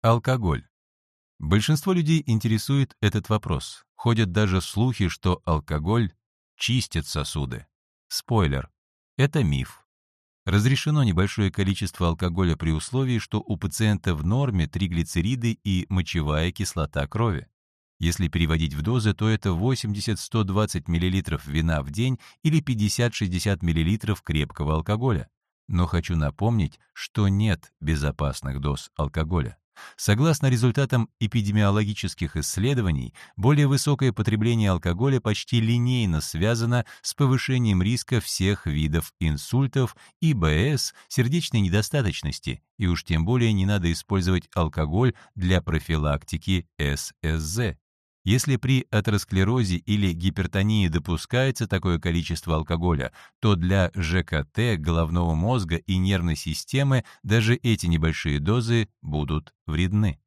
Алкоголь. Большинство людей интересует этот вопрос. Ходят даже слухи, что алкоголь чистит сосуды. Спойлер. Это миф. Разрешено небольшое количество алкоголя при условии, что у пациента в норме триглицериды и мочевая кислота крови. Если переводить в дозы, то это 80-120 мл вина в день или 50-60 мл крепкого алкоголя. Но хочу напомнить, что нет безопасных доз алкоголя. Согласно результатам эпидемиологических исследований, более высокое потребление алкоголя почти линейно связано с повышением риска всех видов инсультов, ИБС, сердечной недостаточности, и уж тем более не надо использовать алкоголь для профилактики ССЗ. Если при атеросклерозе или гипертонии допускается такое количество алкоголя, то для ЖКТ, головного мозга и нервной системы даже эти небольшие дозы будут вредны.